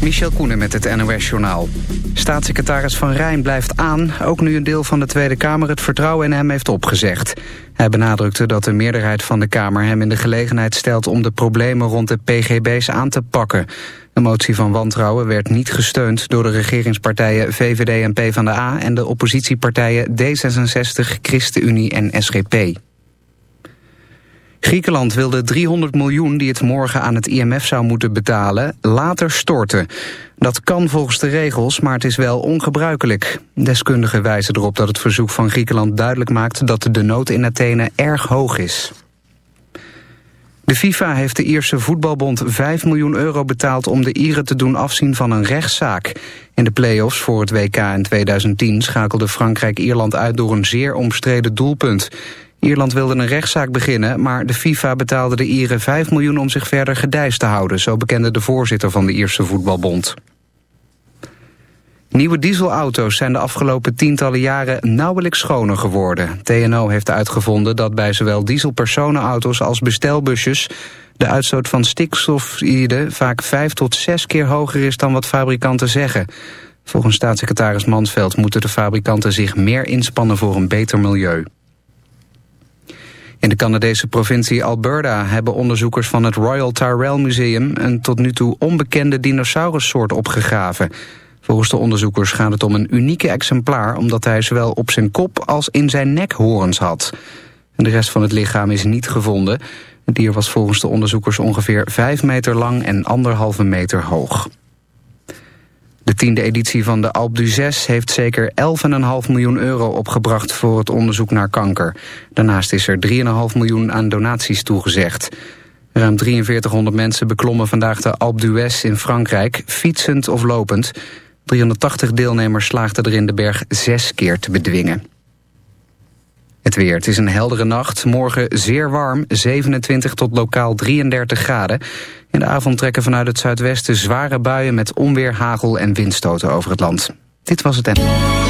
Michel Koenen met het NOS-journaal. Staatssecretaris Van Rijn blijft aan, ook nu een deel van de Tweede Kamer het vertrouwen in hem heeft opgezegd. Hij benadrukte dat de meerderheid van de Kamer hem in de gelegenheid stelt om de problemen rond de PGB's aan te pakken. De motie van wantrouwen werd niet gesteund door de regeringspartijen VVD en PvdA en de oppositiepartijen D66, ChristenUnie en SGP. Griekenland wil de 300 miljoen die het morgen aan het IMF zou moeten betalen later storten. Dat kan volgens de regels, maar het is wel ongebruikelijk. Deskundigen wijzen erop dat het verzoek van Griekenland duidelijk maakt dat de nood in Athene erg hoog is. De FIFA heeft de Ierse voetbalbond 5 miljoen euro betaald om de Ieren te doen afzien van een rechtszaak. In de play-offs voor het WK in 2010 schakelde Frankrijk Ierland uit door een zeer omstreden doelpunt. Ierland wilde een rechtszaak beginnen, maar de FIFA betaalde de Ieren 5 miljoen om zich verder gedijst te houden, zo bekende de voorzitter van de Ierse voetbalbond. Nieuwe dieselauto's zijn de afgelopen tientallen jaren nauwelijks schoner geworden. TNO heeft uitgevonden dat bij zowel dieselpersonenauto's als bestelbusjes de uitstoot van stikstofide vaak vijf tot zes keer hoger is dan wat fabrikanten zeggen. Volgens staatssecretaris Mansveld moeten de fabrikanten zich meer inspannen voor een beter milieu. In de Canadese provincie Alberta hebben onderzoekers van het Royal Tyrrell Museum een tot nu toe onbekende dinosaurussoort opgegraven. Volgens de onderzoekers gaat het om een unieke exemplaar omdat hij zowel op zijn kop als in zijn nek horens had. De rest van het lichaam is niet gevonden. Het dier was volgens de onderzoekers ongeveer 5 meter lang en anderhalve meter hoog. De tiende editie van de Alp d'Huez heeft zeker 11,5 miljoen euro opgebracht voor het onderzoek naar kanker. Daarnaast is er 3,5 miljoen aan donaties toegezegd. Ruim 4300 mensen beklommen vandaag de Alp d'Huez in Frankrijk, fietsend of lopend. 380 deelnemers slaagden erin de berg zes keer te bedwingen. Het weer. Het is een heldere nacht. Morgen zeer warm, 27 tot lokaal 33 graden. In de avond trekken vanuit het zuidwesten zware buien met onweer, hagel en windstoten over het land. Dit was het en...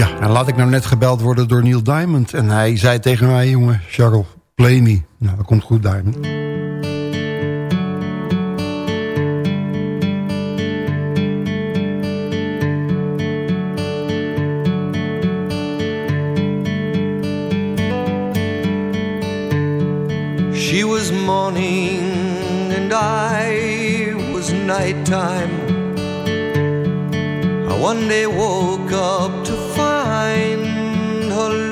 Ja, en laat ik nou net gebeld worden door Neil Diamond. En hij zei tegen mij, jongen, Charles, play me. Nou, dat komt goed, Diamond. She was morning and I nighttime. I one day woke up to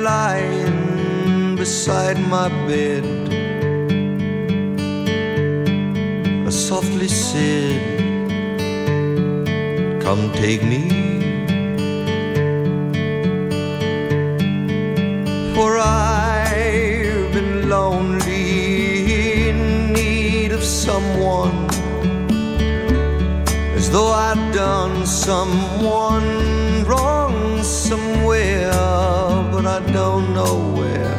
lying beside my bed. I softly said, Come take me. For I've been lonely in need of someone as though I'd done someone wrong somewhere, but I don't know where.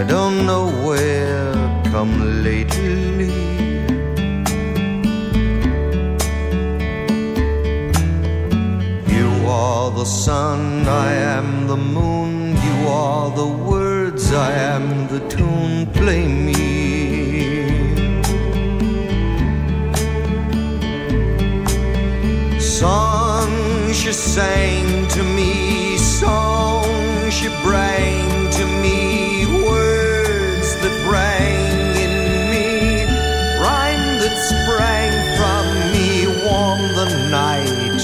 I don't know where come lately. You are the sun, I am the moon. You are the words, I am the tune. Play me she sang to me songs she bring to me words that rang in me rhyme that sprang from me warm the night.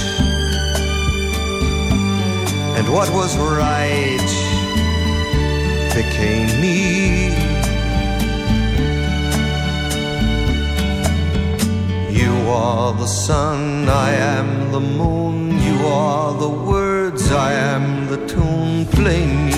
And what was right became me. You are the sun i am the moon. Are the words, I am the tune. Play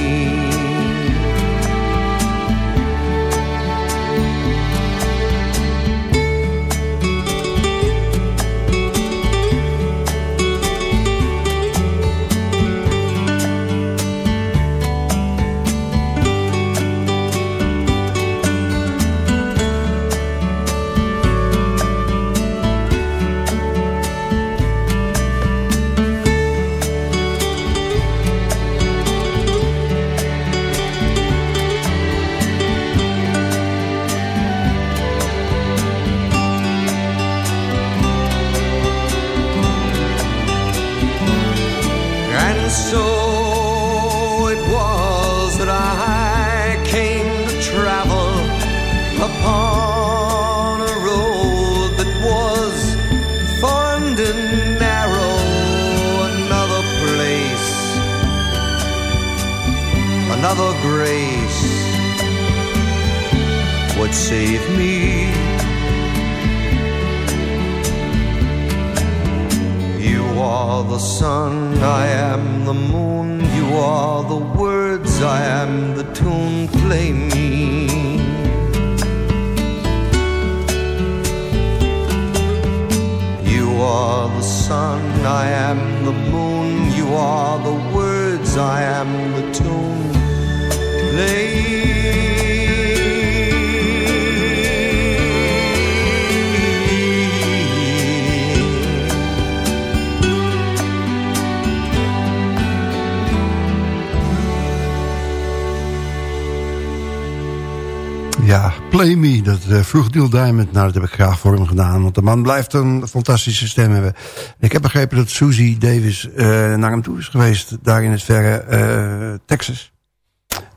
vroeg Neil Diamond. Nou, dat heb ik graag voor hem gedaan. Want de man blijft een fantastische stem hebben. Ik heb begrepen dat Susie Davis uh, naar hem toe is geweest. Daar in het verre uh, Texas.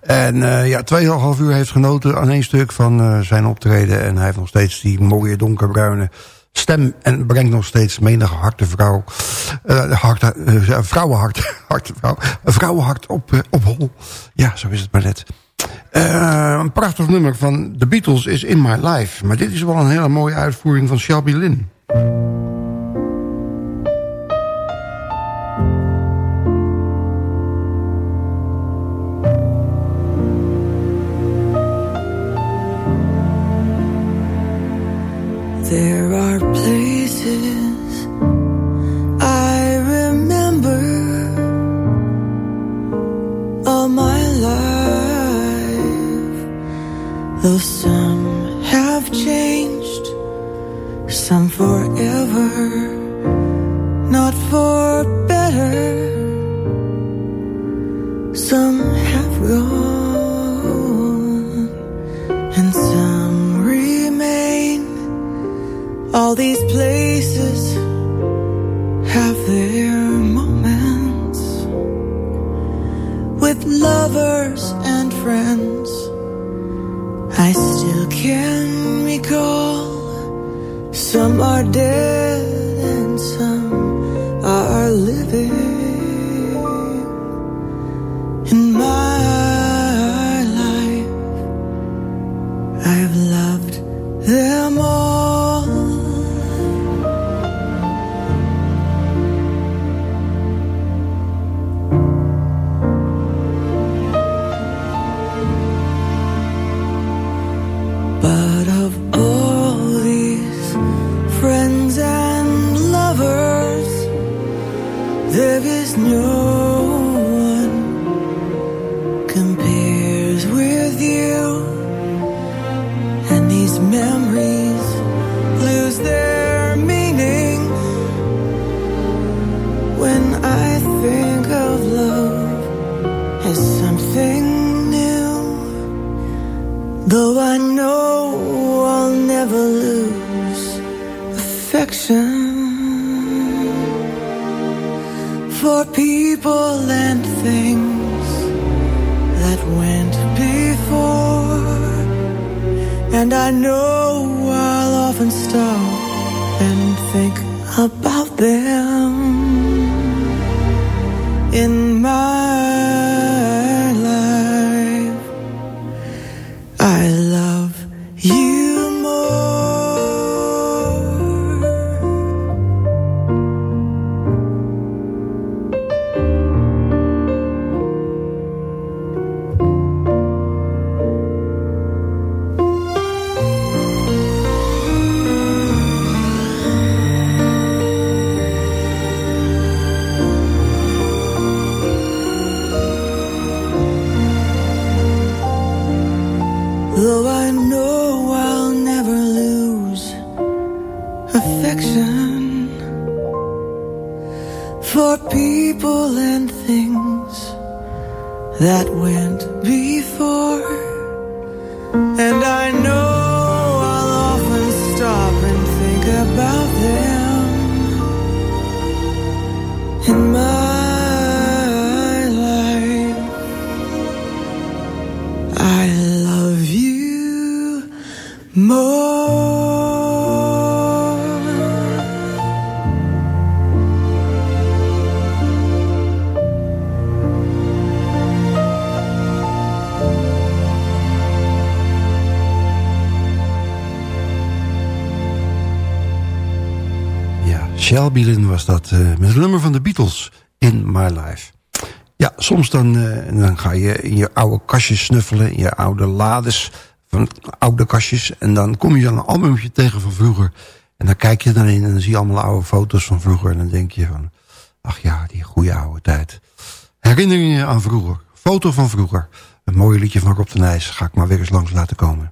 En uh, ja, tweeënhalf uur heeft genoten aan één stuk van zijn optreden. En hij heeft nog steeds die mooie donkerbruine stem. En brengt nog steeds menige harte vrouw. hart, vrouwenhart. Hart, vrouw, vrouwenhart op, op hol. Ja, zo is het maar net. Uh, een prachtig nummer van The Beatles is In My Life. Maar dit is wel een hele mooie uitvoering van Shelby Lynn. Though some have changed, some forever, not for better. Some have gone, and some remain. All these places have their moments with lovers and friends I still can recall Some are dead and some are living about them in Shelby was dat, uh, met het nummer van de Beatles, In My Life. Ja, soms dan, uh, dan ga je in je oude kastjes snuffelen, in je oude lades van oude kastjes. En dan kom je dan een albumje tegen van vroeger. En dan kijk je erin en dan zie je allemaal oude foto's van vroeger. En dan denk je van, ach ja, die goede oude tijd. Herinneringen aan vroeger, foto van vroeger. Een mooi liedje van Rob de Nijs, ga ik maar weer eens langs laten komen.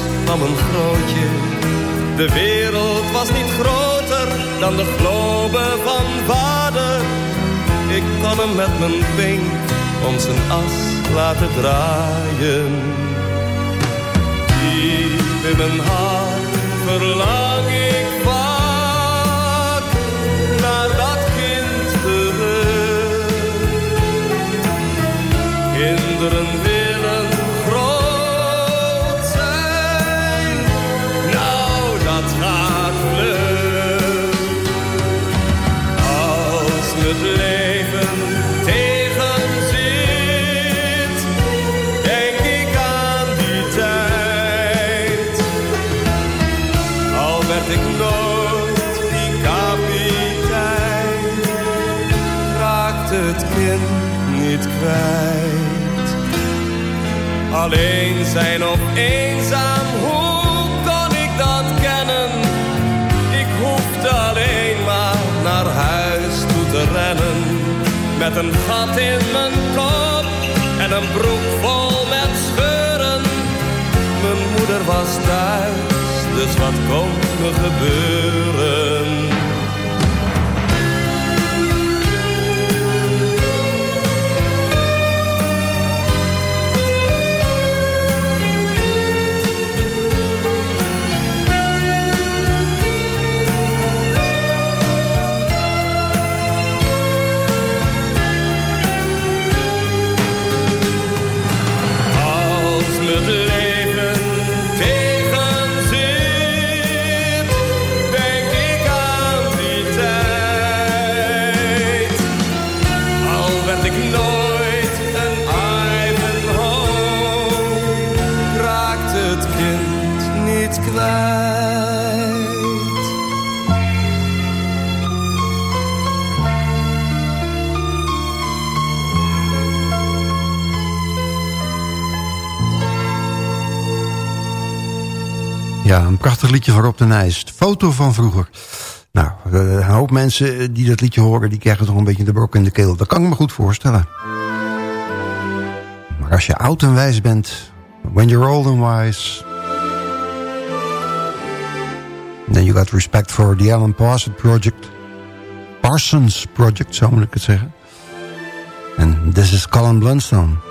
van een grootje. De wereld was niet groter dan de globe van vader. Ik kon hem met mijn vink om zijn as laten draaien. Diep in mijn hart verlang ik vaak naar dat kind terug. Kinderen kwijt. Alleen zijn of eenzaam, hoe kon ik dat kennen? Ik hoefde alleen maar naar huis toe te rennen. Met een gat in mijn kop en een broek vol met scheuren. Mijn moeder was thuis, dus wat kon me gebeuren? Prachtig liedje van Rob de Nijs. Foto van vroeger. Nou, eh, een hoop mensen die dat liedje horen... die krijgen toch een beetje de brok in de keel. Dat kan ik me goed voorstellen. Maar als je oud en wijs bent... When you're old and wise... Then you got respect for the Alan Parsons Project. Parsons Project, zo moet ik het zeggen. En this is Colin Blunstone.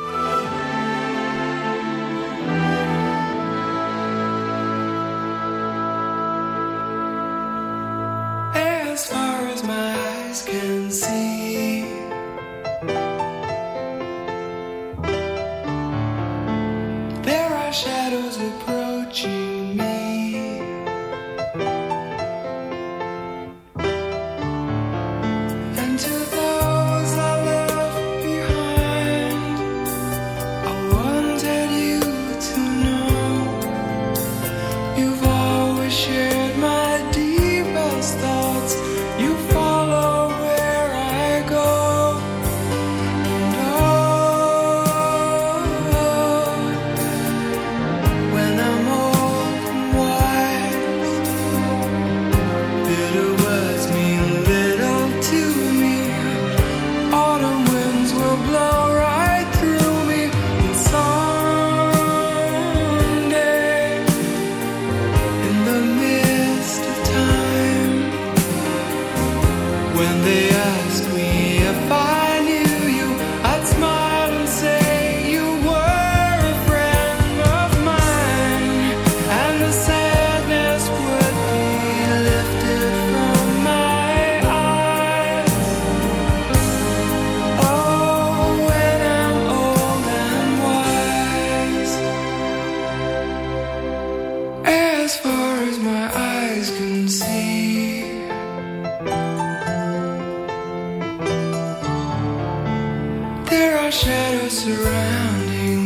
shadows surrounding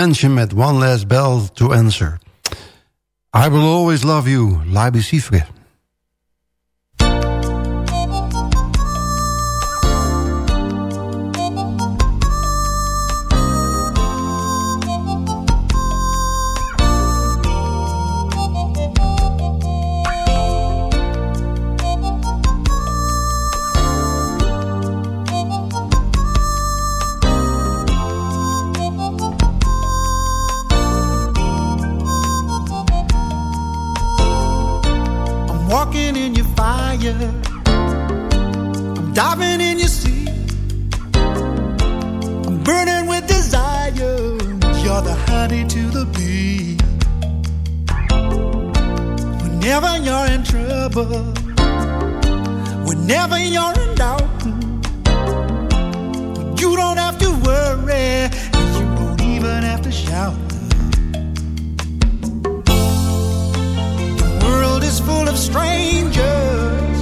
Mansion met One Last Bell to Answer. I Will Always Love You, Leiby Siefke. walking in your fire. I'm diving in your sea. I'm burning with desire. You're the honey to the bee. Whenever you're in trouble, whenever you're in doubt, you don't have to worry full of strangers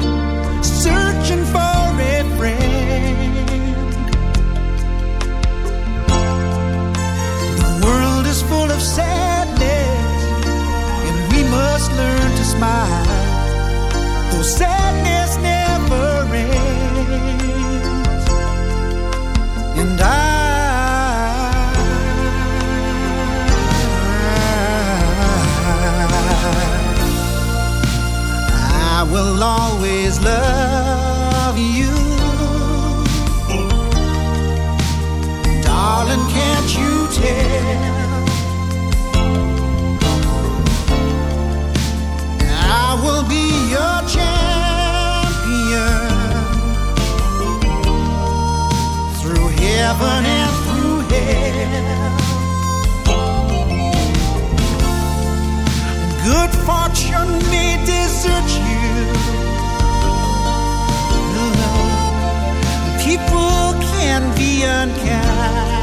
searching for a friend. The world is full of sadness, and we must learn to smile. Though sadness never ends, and I. will always love you. Darling, can't you tell? I will be your champion through heaven and through hell. Good fortune may desert you And be unkind.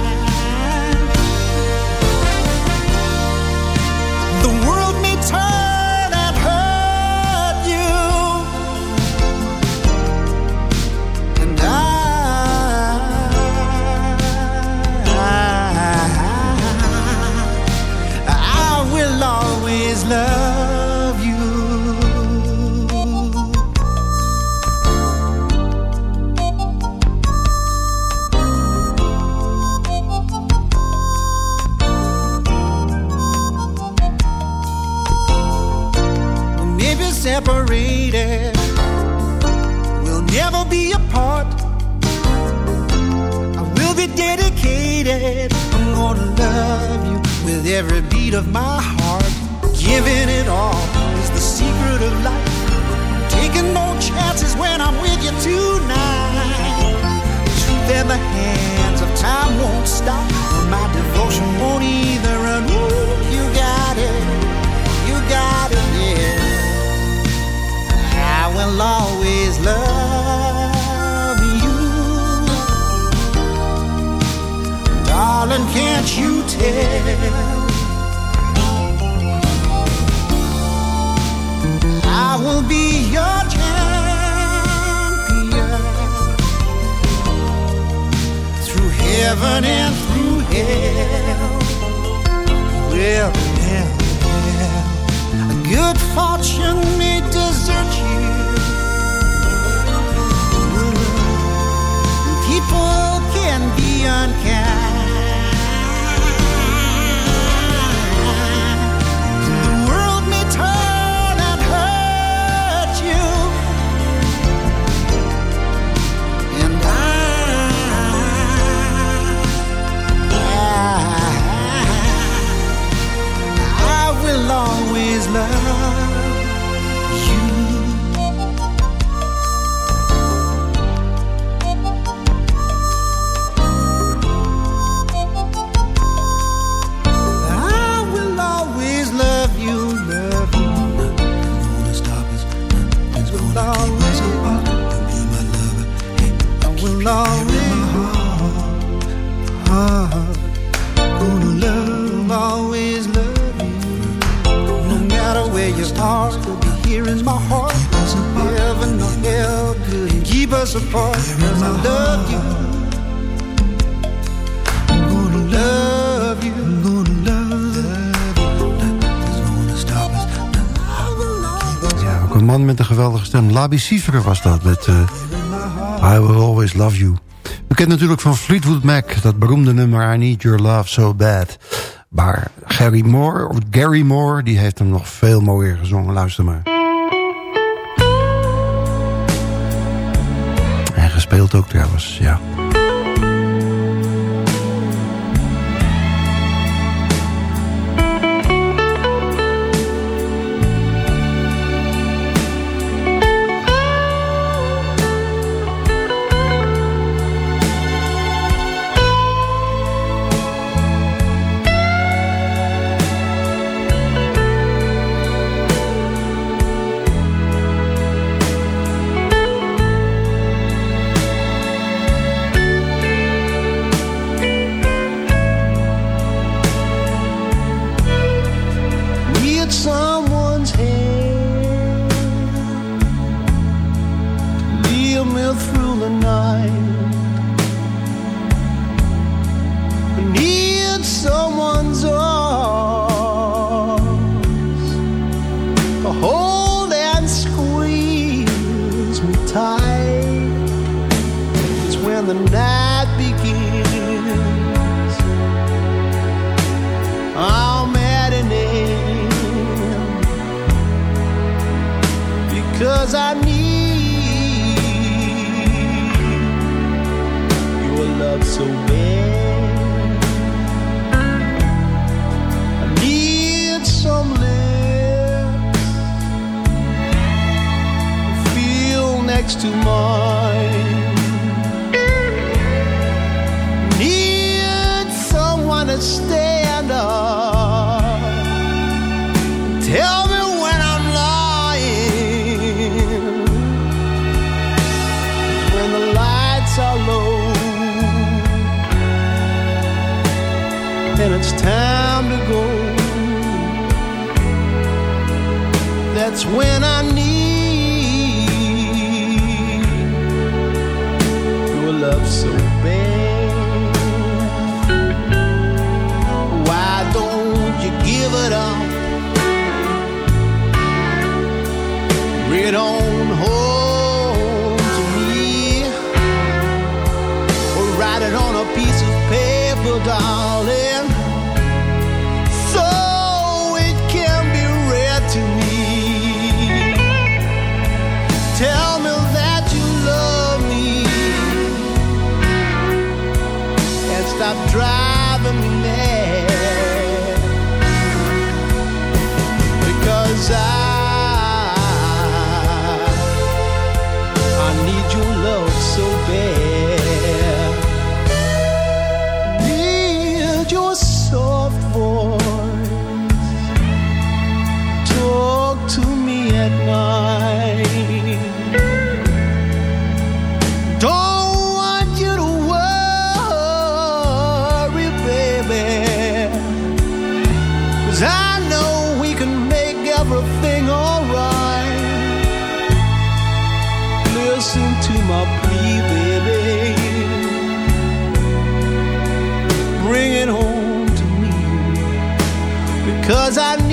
Labi was dat met eh, I Will Always Love You. We kennen natuurlijk van Fleetwood Mac, dat beroemde nummer I Need Your Love So Bad. Maar Gary Moore, of Gary Moore, die heeft hem nog veel mooier gezongen. Luister maar. En gespeeld ook trouwens, ja. never met. Because I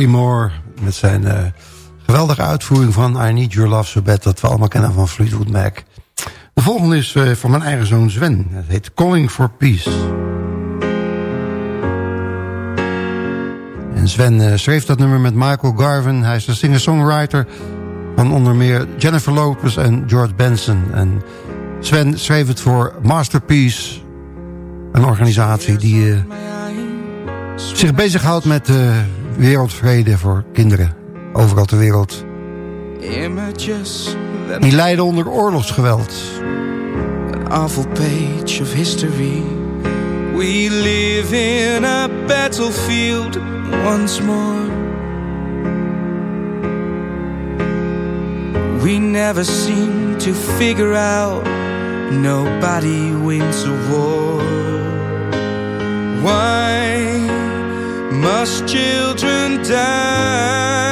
Moore met zijn eh, geweldige uitvoering van I Need Your Love So Bad... dat we allemaal kennen van Fleetwood Mac. De volgende is uh, van mijn eigen zoon Sven. Het heet Calling for Peace. En Sven uh, schreef dat nummer met Michael Garvin. Hij is de singer-songwriter van onder meer Jennifer Lopez en George Benson. En Sven schreef het voor Masterpiece, een organisatie die... Zich bezighoudt met wereldvrede voor kinderen overal ter wereld. Die lijden onder oorlogsgeweld. An awful page of history. We live in a battlefield once more. We never seem to figure out nobody wins a war. Why must children die?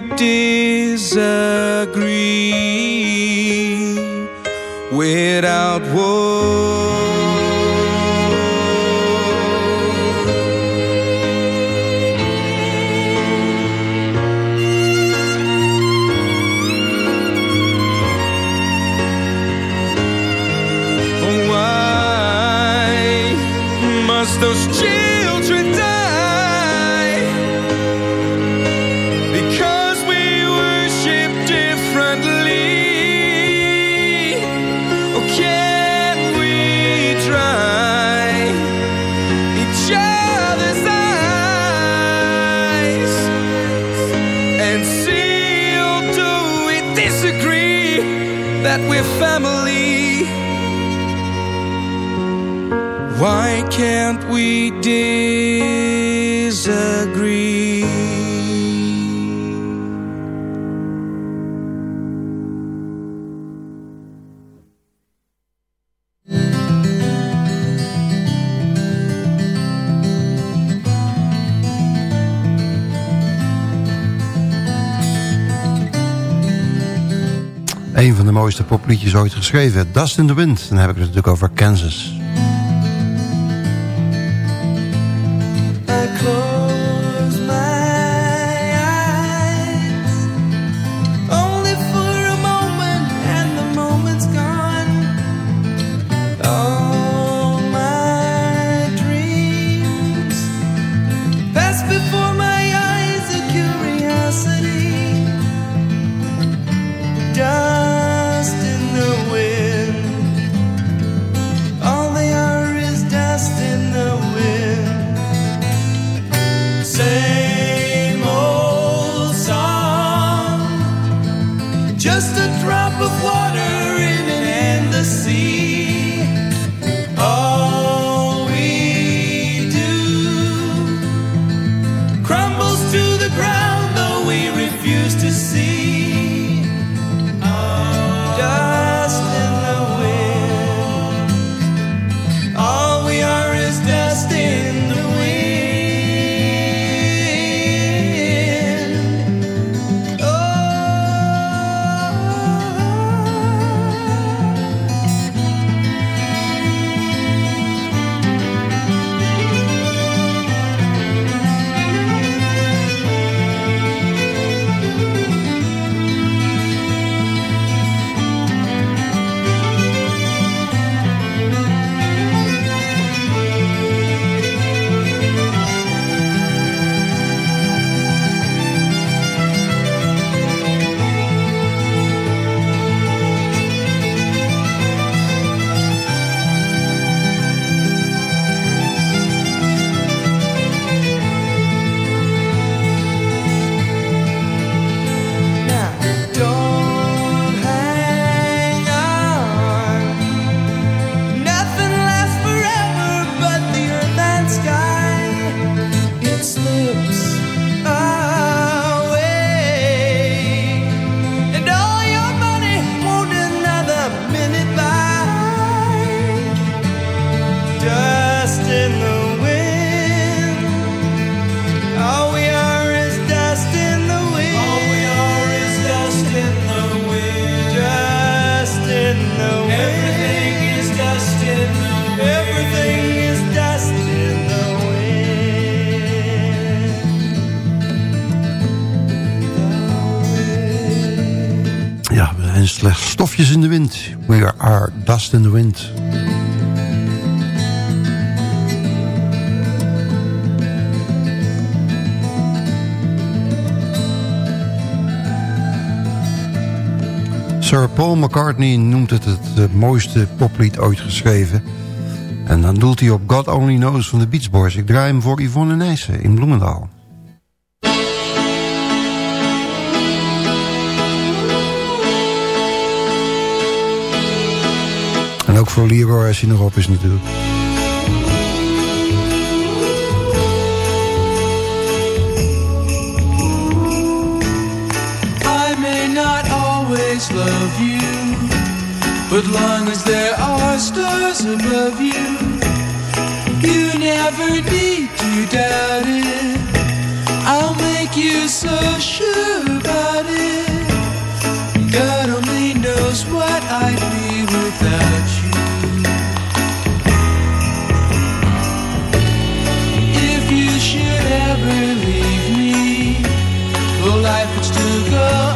disagree without war? Popliedjes ooit geschreven. Dust in the Wind. Dan heb ik het natuurlijk over Kansas. Stofjes in de wind. We are dust in the wind. Sir Paul McCartney noemt het het mooiste poplied ooit geschreven. En dan doelt hij op God Only Knows van de Beach Boys. Ik draai hem voor Yvonne Nijssen in Bloemendaal. ook voor Leroy als hij nog op is natuurlijk. I may not always love you But long as there are stars above you You never need to doubt it I'll make you so sure about it God only knows what I'd be without you believe me? Well, life would still go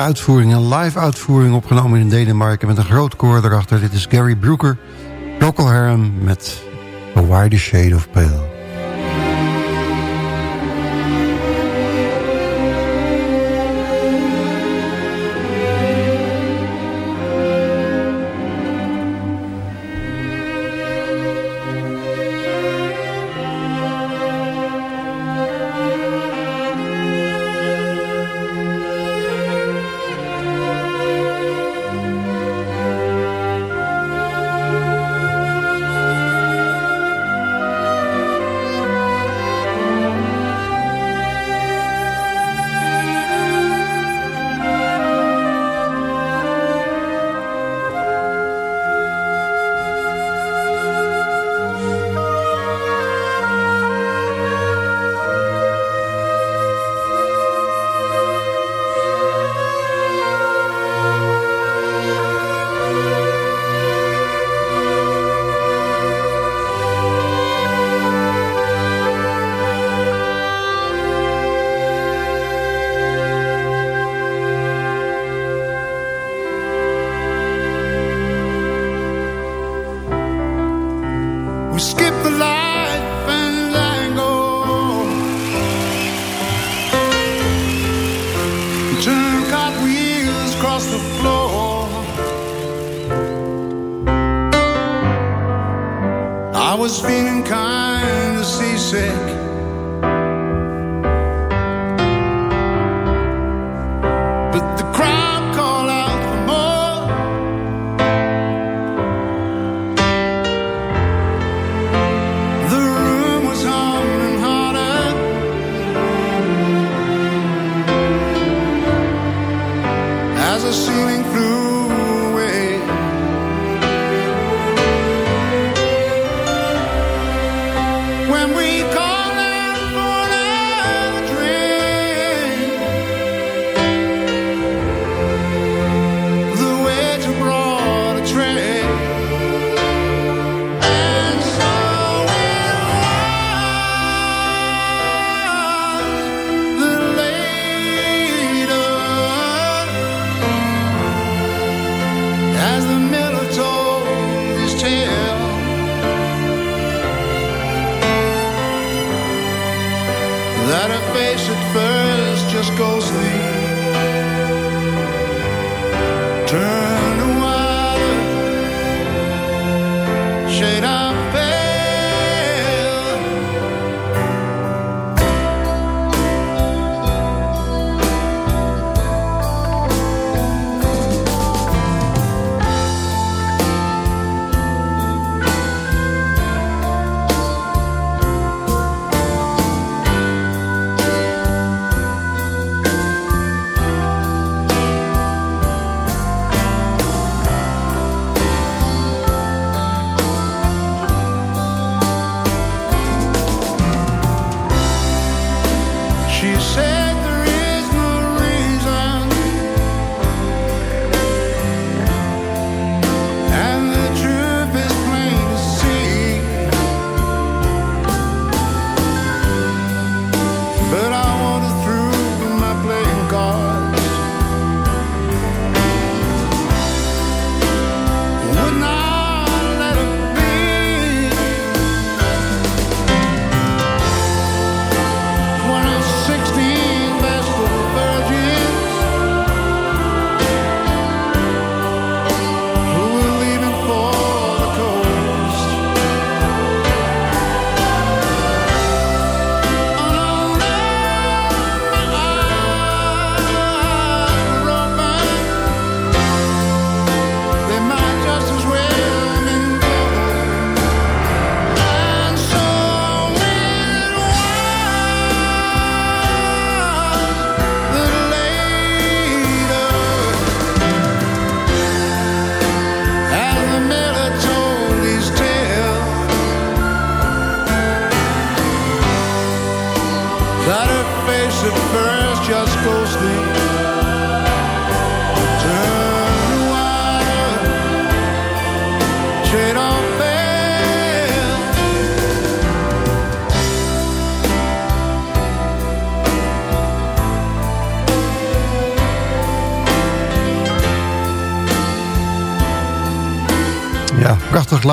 uitvoering, een live uitvoering opgenomen in Denemarken met een groot koor erachter. Dit is Gary Brooker, Procol met A Wider Shade of Pale.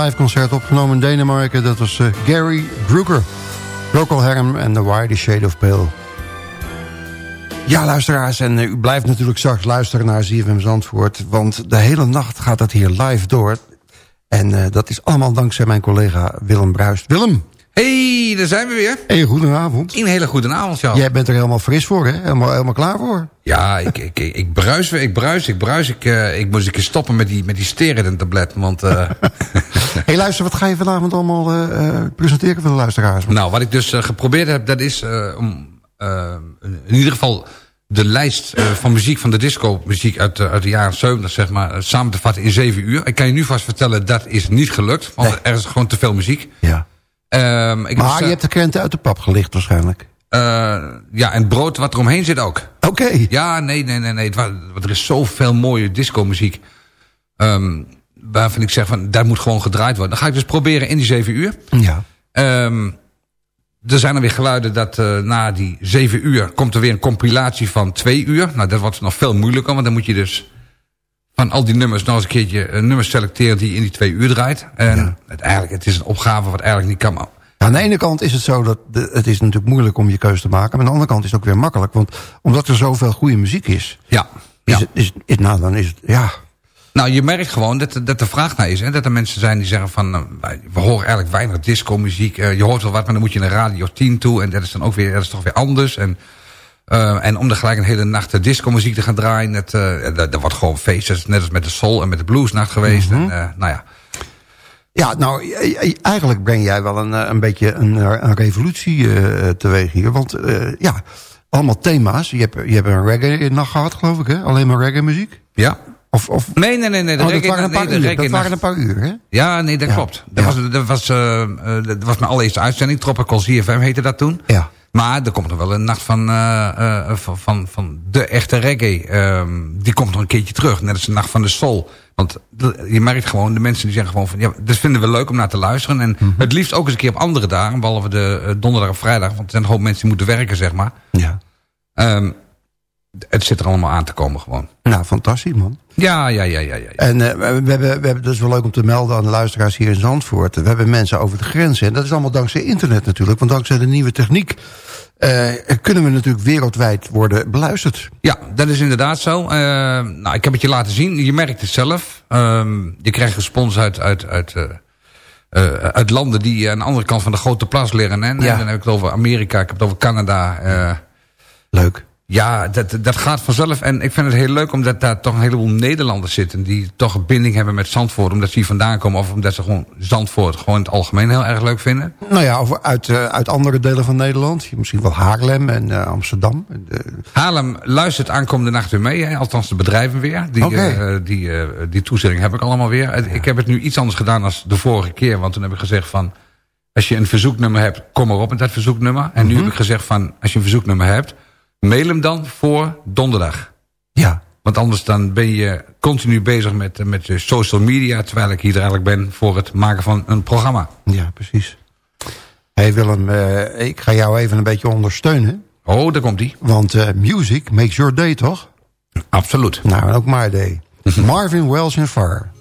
Live concert opgenomen in Denemarken. Dat was eh, Gary Brooker. Procol Harum en The Wide Shade of Pale. Ja, luisteraars, en eh, u blijft natuurlijk straks luisteren naar ZFM Zandvoort... want de hele nacht gaat dat hier live door. En eh, dat is allemaal dankzij mijn collega Willem Bruist. Willem, hey, daar zijn we weer. hey, goedenavond. Een hele goede avond, jou. Jij bent er helemaal fris voor, hè? Helemaal, helemaal klaar voor. Ja, ik, ik, ik, bruis weer, ik bruis, ik bruis. Ik, ik moest een keer stoppen met die, met die steren tablet, want... hey, luister, wat ga je vanavond allemaal eh, presenteren voor de luisteraars? nou, wat ik dus eh, geprobeerd heb, dat is om in ieder geval de lijst van muziek, van de disco-muziek uit, de- uit de jaren 70, zeg maar, samen te vatten in zeven uur. Ik kan je nu vast vertellen, dat is niet gelukt, want Nee. er is gewoon te veel muziek. Ja. Ehm, ik Maar je hebt de krenten uit de pap gelicht waarschijnlijk. ja, en het brood wat eromheen zit ook. Oké. Ja, nee, nee, nee. nee. Er is zoveel mooie disco-muziek. ehm, waarvan ik zeg, van, daar moet gewoon gedraaid worden. Dan ga ik dus proberen in die zeven uur. Ja. Ehm, er zijn er weer geluiden dat eh, na die zeven uur... komt er weer een compilatie van twee uur. Nou, dat wordt nog veel moeilijker. Want dan moet je dus van al die nummers... nog eens een keertje een nummer selecteren die in die twee uur draait. En uiteindelijk, het is een opgave wat eigenlijk niet kan... Aan de ene kant is het zo dat de- het is natuurlijk moeilijk om je keuze te maken. Maar aan de andere kant is het ook weer makkelijk. Want omdat er zoveel goede muziek is, Ja, is ja. het, is, is- nou, dan is het, ja. Nou, je merkt gewoon dat, dat er vraag naar is. Hè? Dat er mensen zijn die zeggen van... nou, we horen eigenlijk weinig disco-muziek. Eh, je hoort wel wat, maar dan moet je naar Radio 10 toe. En dat is dan ook weer, dat is toch weer anders. En, eh, en om er gelijk een hele nacht de disco-muziek te gaan draaien... Dat, eh, dat, dat wordt gewoon feest. Dat is net als met de soul en met de bluesnacht geweest. en, eh, nou ja, Ja, nou, eigenlijk breng jij wel een, eh, een beetje een, eh, een revolutie eh, teweeg hier. Want eh, ja, allemaal thema's. Je hebt, je hebt een reggae-nacht gehad, geloof ik, hè? Alleen maar reggae-muziek? ja. Of, of, Nee, nee, nee. nee oh, dat reggae- waren een paar uur. Dat waren een paar uur, hè? Ja, nee, dat Ja. klopt. Dat, Ja. was, dat, was, eh, eh, dat was mijn allereerste uitzending. Tropical ZFM heette dat toen. Ja. Maar er komt nog wel een nacht van, eh, van, van, van de echte reggae. Ehm, die komt nog een keertje terug. Net als de nacht van de soul. Want je merkt gewoon, de mensen die zeggen gewoon van... ja, dat vinden we leuk om naar te luisteren. En Mhm. het liefst ook eens een keer op andere dagen. Behalve de donderdag en vrijdag. Want er zijn een hoop mensen die moeten werken, zeg maar. Ja. Ehm, het zit er allemaal aan te komen gewoon. Nou, fantastisch, man. Ja, ja, ja, ja. ja. En eh, we, hebben, we hebben, dat is wel leuk om te melden aan de luisteraars hier in Zandvoort. We hebben mensen over de grenzen. En dat is allemaal dankzij internet natuurlijk. Want dankzij de nieuwe techniek eh, kunnen we natuurlijk wereldwijd worden beluisterd. Ja, dat is inderdaad zo. Uh, nou, ik heb het je laten zien. Je merkt het zelf. Uh, je krijgt respons uit, uit, uit, uh, uit landen die aan de andere kant van de grote plas liggen. Hè? Ja. Dan heb ik het over Amerika, ik heb het over Canada. Leuk. Ja, dat, dat gaat vanzelf. En ik vind het heel leuk omdat daar toch een heleboel Nederlanders zitten... die toch een binding hebben met Zandvoort. Omdat ze hier vandaan komen of omdat ze gewoon Zandvoort... gewoon in het algemeen heel erg leuk vinden. Nou ja, of uit, uh, uit andere delen van Nederland. Misschien wel Haarlem en uh, Amsterdam. Haarlem luistert aankomende nacht weer mee. Hè? Althans de bedrijven weer. Die, okay. uh, die, die toezegging heb ik allemaal weer. Ja. Ik heb het nu iets anders gedaan dan de vorige keer. Want toen heb ik gezegd van... als je een verzoeknummer hebt, kom maar op met dat verzoeknummer. En mm -hmm. nu heb ik gezegd van... als je een verzoeknummer hebt mail hem dan voor donderdag. Ja. Want anders dan ben je continu bezig met, met je social media... terwijl ik hier eigenlijk ben voor het maken van een programma. Ja, precies. hey Willem, uh, ik ga jou even een beetje ondersteunen. Oh, daar komt hij. Want uh, music makes your day, toch? Absoluut. Nou, en ook my day. Marvin Wells en Far.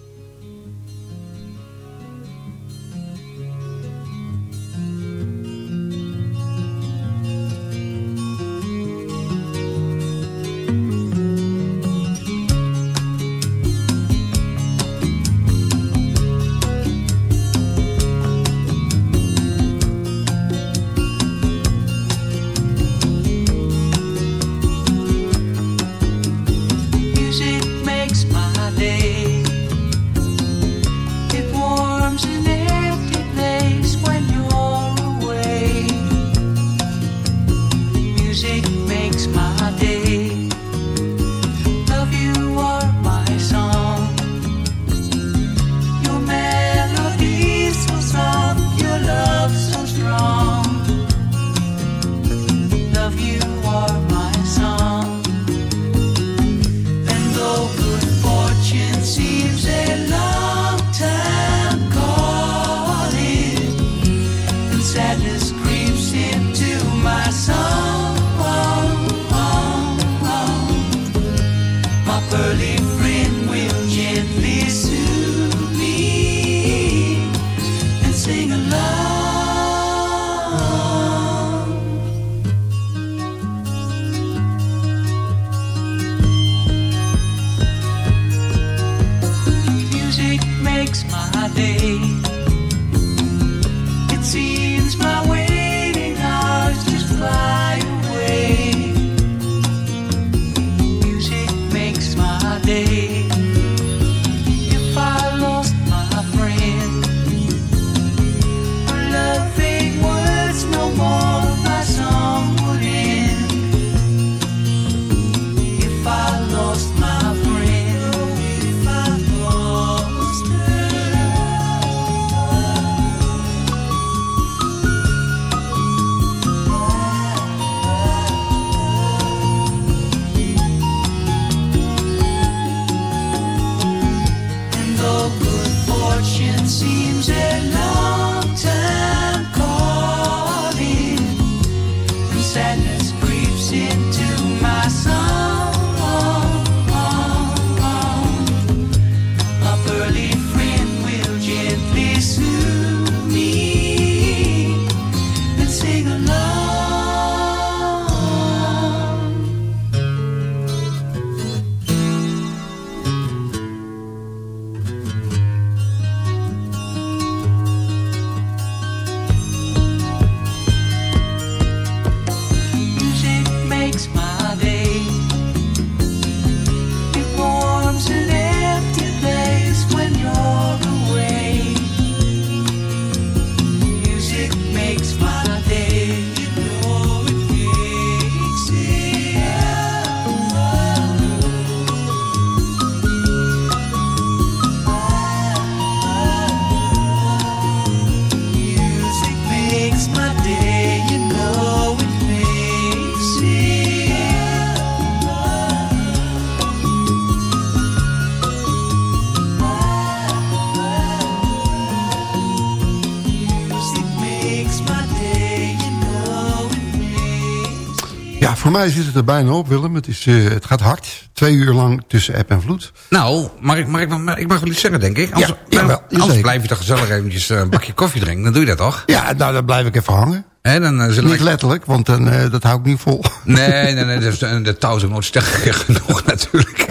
Voor mij zit het er bijna op, Willem. Het, is, uh, het gaat hard. Twee uur lang tussen app en vloed. Nou, mag ik, mag ik, mag, ik mag wel iets zeggen, denk ik. Anders, ja, jawel, anders zeker. blijf je toch gezellig eventjes een bakje koffie drinken. Dan doe je dat toch? Ja, nou, dan blijf ik even hangen. He, dan, uh, niet ik... letterlijk, want dan, uh, dat hou ik niet vol. Nee, nee, nee. Dus, de touw is nooit sterker genoeg natuurlijk.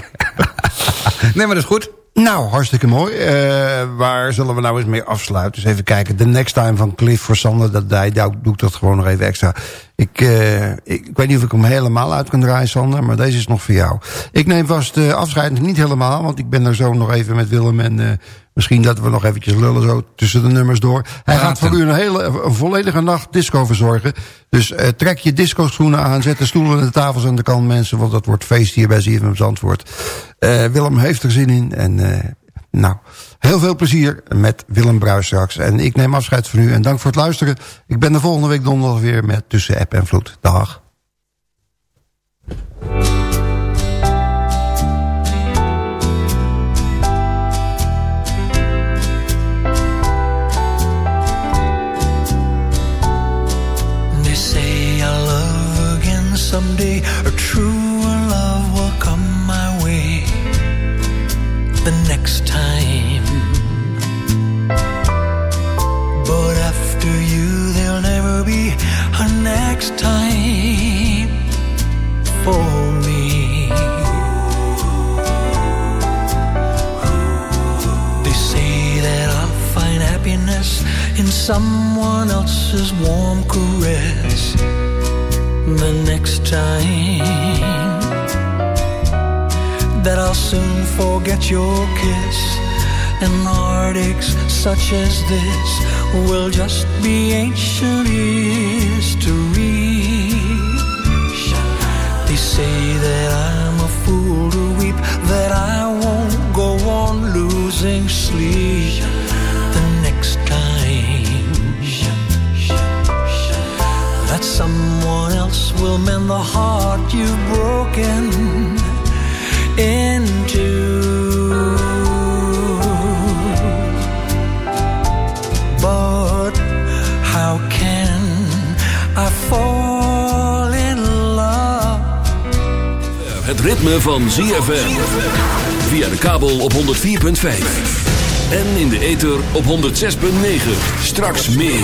Nee, maar dat is goed. Nou, hartstikke mooi. Uh, waar zullen we nou eens mee afsluiten? Dus even kijken. The Next Time van Cliff voor Sander. Dat, daar doe ik dat gewoon nog even extra. Ik, uh, ik, weet niet of ik hem helemaal uit kan draaien, Sander. Maar deze is nog voor jou. Ik neem vast uh, afscheid niet helemaal. Want ik ben er zo nog even met Willem en Misschien dat we nog eventjes lullen zo tussen de nummers door. Hij gaat voor u een, hele, een volledige nacht disco verzorgen. Dus uh, trek je disco schoenen aan, zet de stoelen en de tafels aan de kant mensen. Want dat wordt feest hier bij ZFM Zandvoort. Uh, Willem heeft er zin in. En uh, nou, heel veel plezier met Willem Bruis straks. En ik neem afscheid van u en dank voor het luisteren. Ik ben de volgende week donderdag weer met Tussen App en Vloed. Dag. Someday a true love will come my way the next time. Time that I'll soon forget your kiss and heartaches such as this will just be ancient history. They say that I'm a fool to weep, that I won't go on losing sleep will mend the heart you've broken into. But how can I fall in love? Het ritme van ZFM. Via de kabel op 104.5. En in de ether op 106.9. Straks meer.